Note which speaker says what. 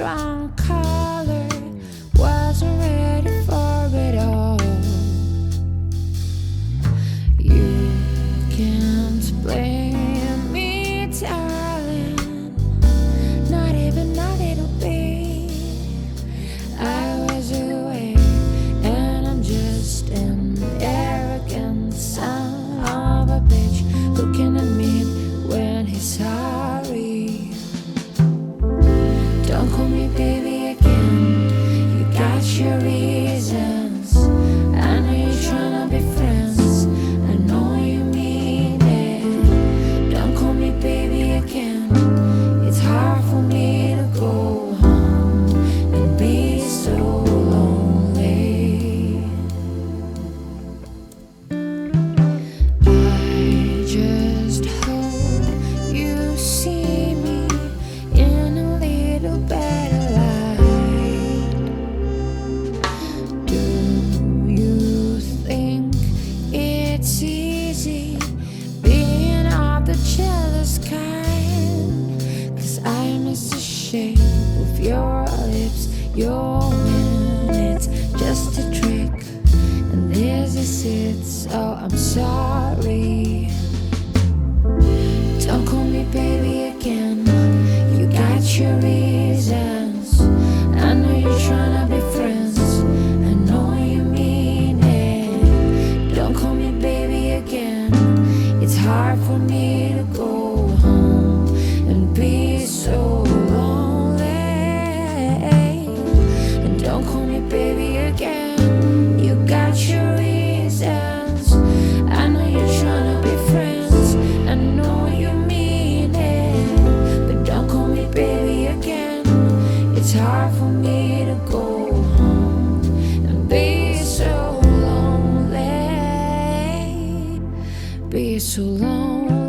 Speaker 1: 是吧。Jesus. being of the jealous kind. Cause I'm the ashamed of your lips, your minutes, just a trick. And this is it, so I'm sorry. know you mean it. But don't call me baby again. It's hard for me to go home and be so lonely. Be so lonely.